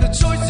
the choice